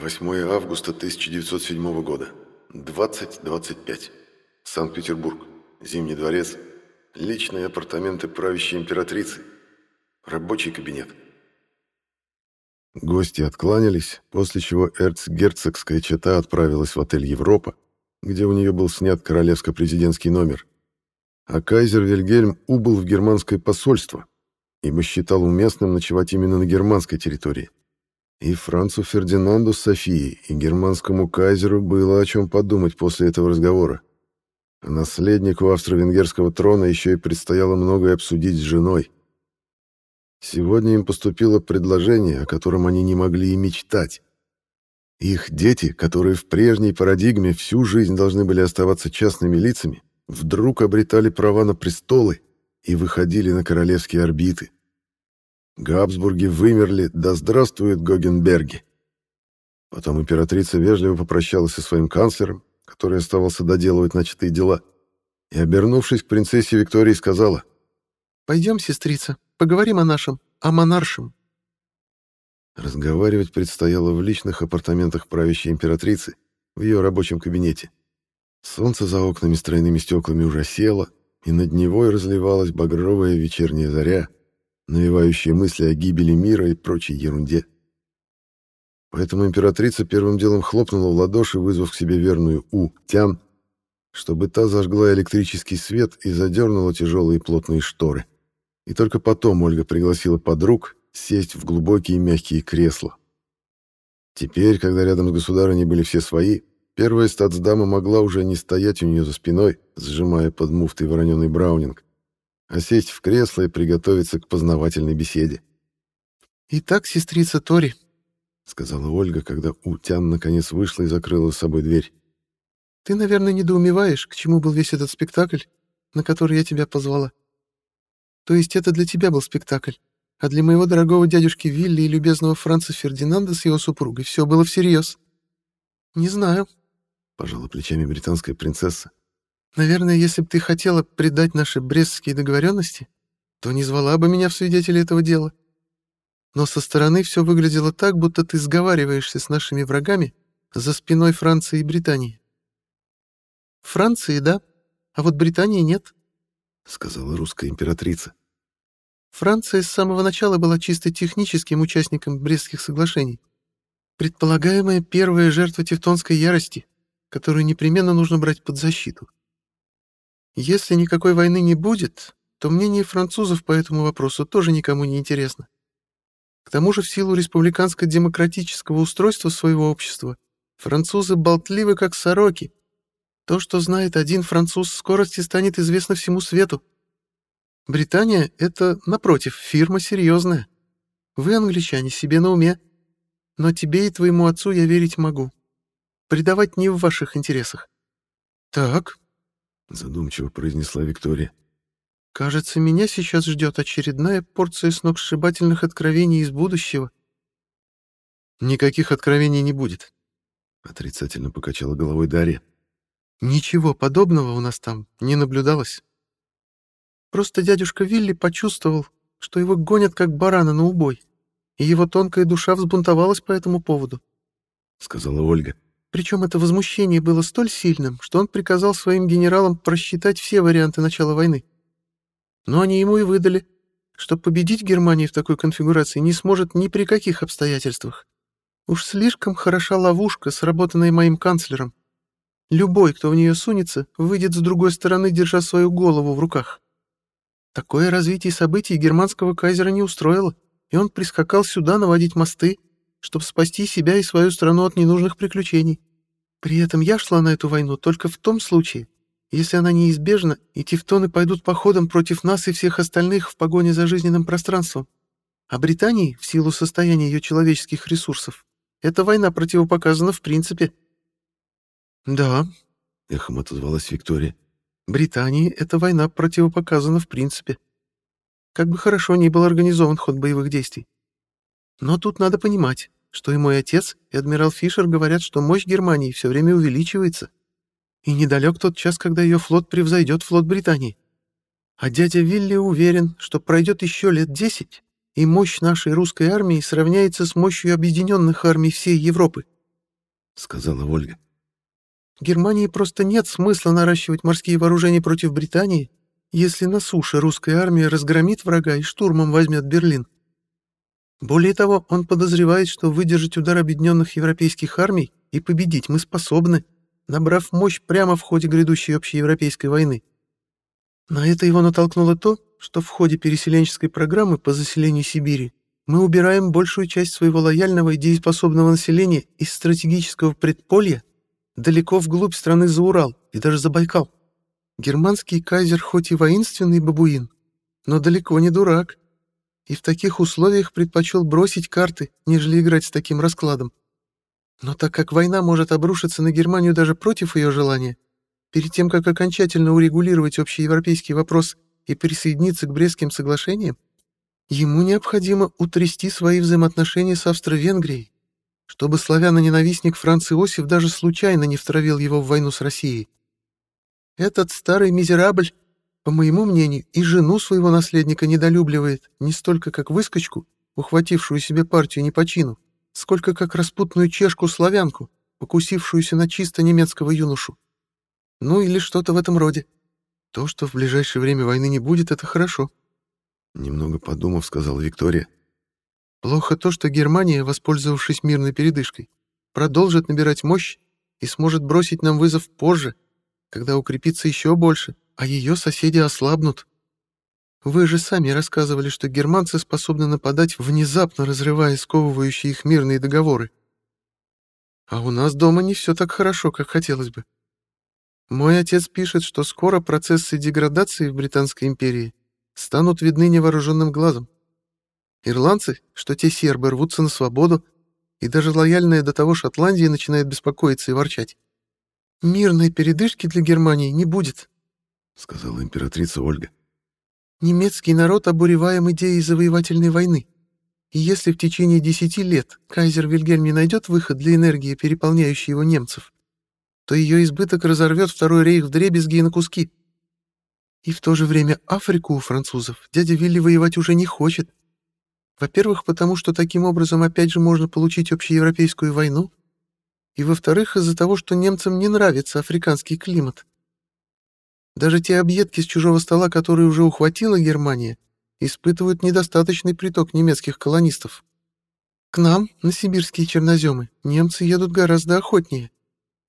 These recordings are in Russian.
8 августа 1907 года. 20.25. Санкт-Петербург. Зимний дворец. Личные апартаменты правящей императрицы. Рабочий кабинет. Гости откланялись, после чего эрцгерцогская чета отправилась в отель «Европа», где у нее был снят королевско-президентский номер. А кайзер Вильгельм убыл в германское посольство, ибо считал уместным ночевать именно на германской территории. И Францу Фердинанду с Софией, и германскому кайзеру было о чем подумать после этого разговора. А наследнику австро-венгерского трона еще и предстояло многое обсудить с женой. Сегодня им поступило предложение, о котором они не могли и мечтать. Их дети, которые в прежней парадигме всю жизнь должны были оставаться частными лицами, вдруг обретали права на престолы и выходили на королевские орбиты. Габсбурги вымерли, да здравствует Гогенберги. Потом императрица вежливо попрощалась со своим канцлером, который оставался доделывать начатые дела, и, обернувшись к принцессе Виктории, сказала, «Пойдем, сестрица, поговорим о нашем, о монаршем». Разговаривать предстояло в личных апартаментах правящей императрицы, в ее рабочем кабинете. Солнце за окнами с тройными стеклами уже село, и над Невой разливалась багровая вечерняя заря, навевающая мысли о гибели мира и прочей ерунде. Поэтому императрица первым делом хлопнула в ладоши, вызвав к себе верную У, Тян, чтобы та зажгла электрический свет и задернула тяжелые плотные шторы. И только потом Ольга пригласила подруг сесть в глубокие мягкие кресла. Теперь, когда рядом с государыней были все свои, первая статсдама могла уже не стоять у нее за спиной, сжимая под муфтой вороненый браунинг, а сесть в кресло и приготовиться к познавательной беседе. «Итак, сестрица Тори», — сказала Ольга, когда Утян наконец вышла и закрыла с собой дверь. «ты, наверное, недоумеваешь, к чему был весь этот спектакль, на который я тебя позвала. То есть это для тебя был спектакль, а для моего дорогого дядюшки Вилли и любезного Франца Фердинанда с его супругой все было всерьез. Не знаю, пожала плечами британская принцесса. Наверное, если бы ты хотела предать наши брестские договоренности, то не звала бы меня в свидетели этого дела. Но со стороны все выглядело так, будто ты сговариваешься с нашими врагами за спиной Франции и Британии. Франции, да, а вот Британии нет, — сказала русская императрица. Франция с самого начала была чисто техническим участником Брестских соглашений. Предполагаемая первая жертва тевтонской ярости, которую непременно нужно брать под защиту. Если никакой войны не будет, то мнение французов по этому вопросу тоже никому не интересно. К тому же в силу республиканско-демократического устройства своего общества французы болтливы как сороки. То, что знает один француз, скорости станет известно всему свету. Британия — это, напротив, фирма серьезная. Вы, англичане, себе на уме. Но тебе и твоему отцу я верить могу. Предавать не в ваших интересах. Так, — задумчиво произнесла Виктория. «Кажется, меня сейчас ждет очередная порция сногсшибательных откровений из будущего». «Никаких откровений не будет», — отрицательно покачала головой Дарья. «Ничего подобного у нас там не наблюдалось». Просто дядюшка Вилли почувствовал, что его гонят как барана на убой, и его тонкая душа взбунтовалась по этому поводу», — сказала Ольга. Причем это возмущение было столь сильным, что он приказал своим генералам просчитать все варианты начала войны. Но они ему и выдали, что победить Германию в такой конфигурации не сможет ни при каких обстоятельствах. Уж слишком хороша ловушка, сработанная моим канцлером. Любой, кто в нее сунется, выйдет с другой стороны, держа свою голову в руках. Такое развитие событий германского кайзера не устроило, и он прискакал сюда наводить мосты, чтобы спасти себя и свою страну от ненужных приключений. При этом я шла на эту войну только в том случае, если она неизбежна, и тевтоны пойдут походом против нас и всех остальных в погоне за жизненным пространством. А Британии, в силу состояния ее человеческих ресурсов, эта война противопоказана в принципе. «Да», — эхом отозвалась Виктория, Британии эта война противопоказана в принципе. Как бы хорошо ни был организован ход боевых действий. Но тут надо понимать, что и мой отец, и адмирал Фишер говорят, что мощь Германии все время увеличивается. И недалек тот час, когда ее флот превзойдет флот Британии. А дядя Вилли уверен, что пройдет еще лет десять, и мощь нашей русской армии сравняется с мощью объединенных армий всей Европы. — сказала Ольга. Германии просто нет смысла наращивать морские вооружения против Британии, если на суше русская армия разгромит врага и штурмом возьмет Берлин. Более того, он подозревает, что выдержать удар объединенных европейских армий и победить мы способны, набрав мощь прямо в ходе грядущей общеевропейской войны. На это его натолкнуло то, что в ходе переселенческой программы по заселению Сибири мы убираем большую часть своего лояльного и дееспособного населения из стратегического предполья далеко вглубь страны за Урал и даже за Байкал. Германский кайзер хоть и воинственный бабуин, но далеко не дурак, и в таких условиях предпочел бросить карты, нежели играть с таким раскладом. Но так как война может обрушиться на Германию даже против ее желания, перед тем, как окончательно урегулировать общеевропейский вопрос и присоединиться к Брестским соглашениям, ему необходимо утрясти свои взаимоотношения с Австро-Венгрией, чтобы славяно-ненавистник Франц Иосиф даже случайно не втравил его в войну с Россией. Этот старый мизерабль, по моему мнению, и жену своего наследника недолюбливает не столько как выскочку, ухватившую себе партию не по чину, сколько как распутную чешку-славянку, покусившуюся на чисто немецкого юношу. Ну или что-то в этом роде. То, что в ближайшее время войны не будет, это хорошо. Немного подумав, сказала Виктория. Плохо то, что Германия, воспользовавшись мирной передышкой, продолжит набирать мощь и сможет бросить нам вызов позже, когда укрепится еще больше, а ее соседи ослабнут. Вы же сами рассказывали, что германцы способны нападать, внезапно разрывая сковывающие их мирные договоры. А у нас дома не все так хорошо, как хотелось бы. Мой отец пишет, что скоро процессы деградации в Британской империи станут видны невооруженным глазом. Ирландцы, что те сербы, рвутся на свободу, и даже лояльная до того Шотландия начинает беспокоиться и ворчать. «Мирной передышки для Германии не будет», — сказала императрица Ольга. «Немецкий народ обуреваем идеей завоевательной войны. И если в течение десяти лет кайзер Вильгельм не найдет выход для энергии, переполняющей его немцев, то ее избыток разорвет Второй рейх в дребезги и на куски. И в то же время Африку у французов дядя Вилли воевать уже не хочет. Во-первых, потому что таким образом опять же можно получить общеевропейскую войну, и во-вторых, из-за того, что немцам не нравится африканский климат. Даже те объедки с чужого стола, которые уже ухватила Германия, испытывают недостаточный приток немецких колонистов. К нам, на сибирские черноземы, немцы едут гораздо охотнее.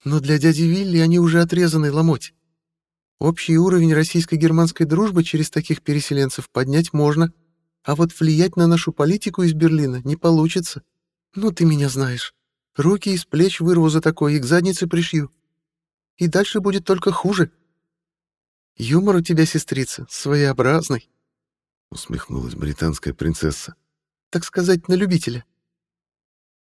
Но для дяди Вилли они уже отрезаны ломоть. Общий уровень российско-германской дружбы через таких переселенцев поднять можно, а вот влиять на нашу политику из Берлина не получится. Ну, ты меня знаешь. Руки из плеч вырву за такое и к заднице пришью. И дальше будет только хуже. Юмор у тебя, сестрица, своеобразный. Усмехнулась британская принцесса. Так сказать, на любителя.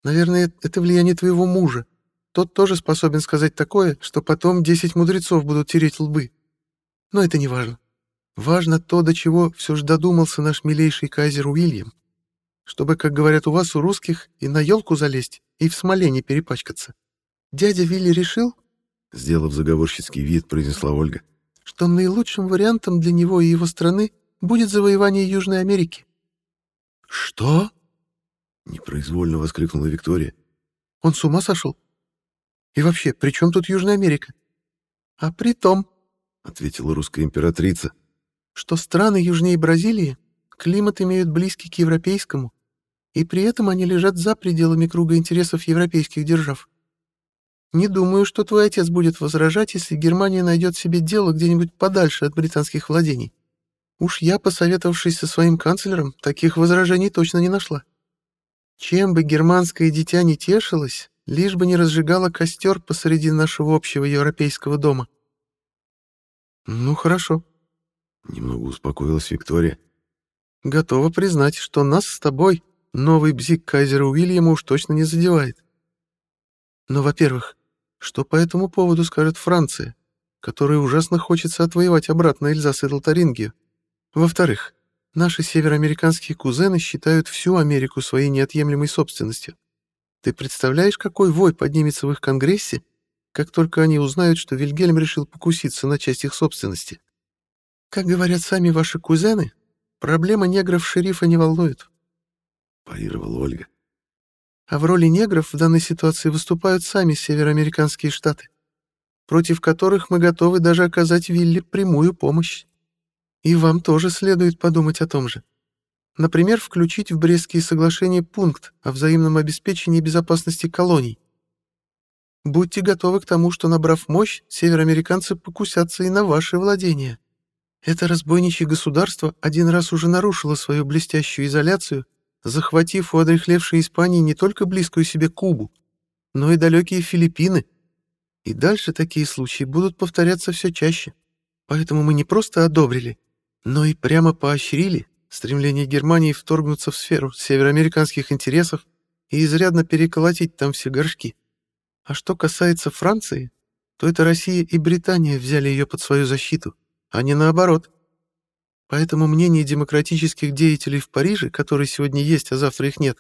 Наверное, это влияние твоего мужа. Тот тоже способен сказать такое, что потом десять мудрецов будут тереть лбы. Но это не важно. Важно то, до чего все же додумался наш милейший кайзер Уильям. Чтобы, как говорят у вас, у русских, и на елку залезть, и в смоле не перепачкаться. Дядя Вилли решил, сделав заговорщицкий вид, произнесла Ольга, что наилучшим вариантом для него и его страны будет завоевание Южной Америки. «Что?» — непроизвольно воскликнула Виктория. «Он с ума сошел? И вообще, при чем тут Южная Америка? А при том, — ответила русская императрица, — что страны южнее Бразилии климат имеют близкий к европейскому, и при этом они лежат за пределами круга интересов европейских держав. Не думаю, что твой отец будет возражать, если Германия найдет себе дело где-нибудь подальше от британских владений. Уж я, посоветовавшись со своим канцлером, таких возражений точно не нашла. Чем бы германское дитя не тешилось, лишь бы не разжигала костер посреди нашего общего европейского дома. Ну, хорошо. Немного успокоилась Виктория. Готова признать, что нас с тобой новый бзик кайзера Уильяма уж точно не задевает. Но, во-первых, что по этому поводу скажет Франция, которой ужасно хочется отвоевать обратно Эльзас и Лотарингию? Во-вторых, наши североамериканские кузены считают всю Америку своей неотъемлемой собственностью. Ты представляешь, какой вой поднимется в их конгрессе, как только они узнают, что Вильгельм решил покуситься на часть их собственности? Как говорят сами ваши кузены, проблема негров шерифа не волнует. Парировала Ольга. А в роли негров в данной ситуации выступают сами североамериканские штаты, против которых мы готовы даже оказать Вилли прямую помощь. И вам тоже следует подумать о том же. Например, включить в Брестские соглашения пункт о взаимном обеспечении безопасности колоний. Будьте готовы к тому, что, набрав мощь, североамериканцы покусятся и на ваши владения. Это разбойничье государство один раз уже нарушило свою блестящую изоляцию, захватив у одрехлевшей Испании не только близкую себе Кубу, но и далекие Филиппины. И дальше такие случаи будут повторяться все чаще. Поэтому мы не просто одобрили, но и прямо поощрили стремление Германии вторгнуться в сферу североамериканских интересов и изрядно переколотить там все горшки. А что касается Франции, то это Россия и Британия взяли ее под свою защиту, а не наоборот. Поэтому мнение демократических деятелей в Париже, которые сегодня есть, а завтра их нет,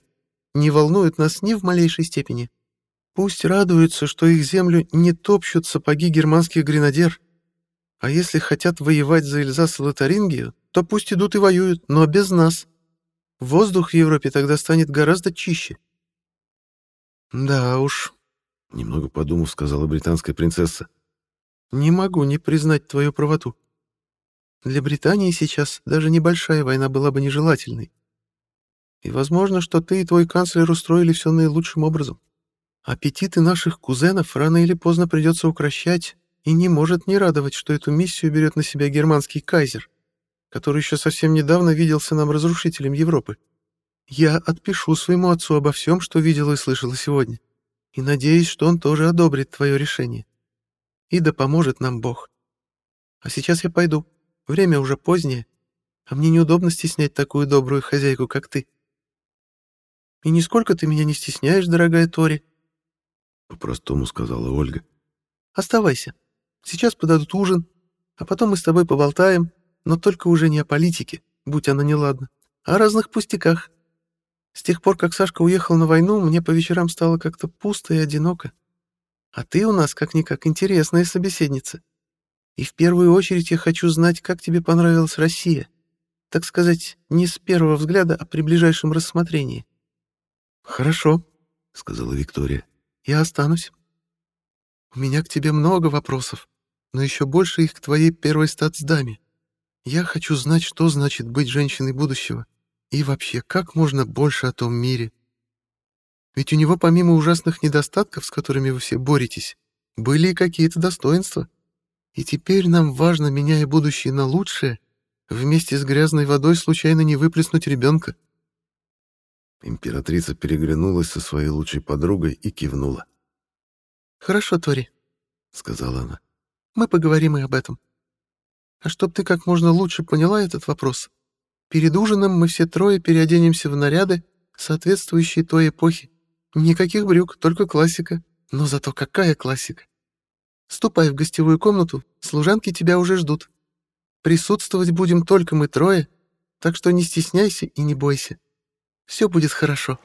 не волнует нас ни в малейшей степени. Пусть радуются, что их землю не топчут сапоги германских гренадер, а если хотят воевать за Эльзас и Лотарингию, то пусть идут и воюют, но без нас. Воздух в Европе тогда станет гораздо чище. Да уж, немного подумав, сказала британская принцесса. Не могу не признать твою правоту. Для Британии сейчас даже небольшая война была бы нежелательной. И возможно, что ты и твой канцлер устроили все наилучшим образом. Аппетиты наших кузенов рано или поздно придется укращать, и не может не радовать, что эту миссию берет на себя германский кайзер который еще совсем недавно виделся нам разрушителем Европы. Я отпишу своему отцу обо всем, что видела и слышала сегодня, и надеюсь, что он тоже одобрит твое решение. И да поможет нам Бог. А сейчас я пойду. Время уже позднее, а мне неудобно стеснять такую добрую хозяйку, как ты. И нисколько ты меня не стесняешь, дорогая Тори. По-простому сказала Ольга. Оставайся. Сейчас подадут ужин, а потом мы с тобой поболтаем, но только уже не о политике, будь она неладна, а о разных пустяках. С тех пор, как Сашка уехал на войну, мне по вечерам стало как-то пусто и одиноко. А ты у нас как-никак интересная собеседница. И в первую очередь я хочу знать, как тебе понравилась Россия. Так сказать, не с первого взгляда, а при ближайшем рассмотрении. «Хорошо», — сказала Виктория. «Я останусь. У меня к тебе много вопросов, но еще больше их к твоей первой статсдаме. Я хочу знать, что значит быть женщиной будущего. И вообще, как можно больше о том мире. Ведь у него помимо ужасных недостатков, с которыми вы все боретесь, были и какие-то достоинства. И теперь нам важно, меняя будущее на лучшее, вместе с грязной водой случайно не выплеснуть ребенка. Императрица переглянулась со своей лучшей подругой и кивнула. «Хорошо, Тори», — сказала она. «Мы поговорим и об этом. А чтоб ты как можно лучше поняла этот вопрос, перед ужином мы все трое переоденемся в наряды, соответствующие той эпохе. Никаких брюк, только классика. Но зато какая классика! Ступай в гостевую комнату, служанки тебя уже ждут. Присутствовать будем только мы трое, так что не стесняйся и не бойся. Все будет хорошо.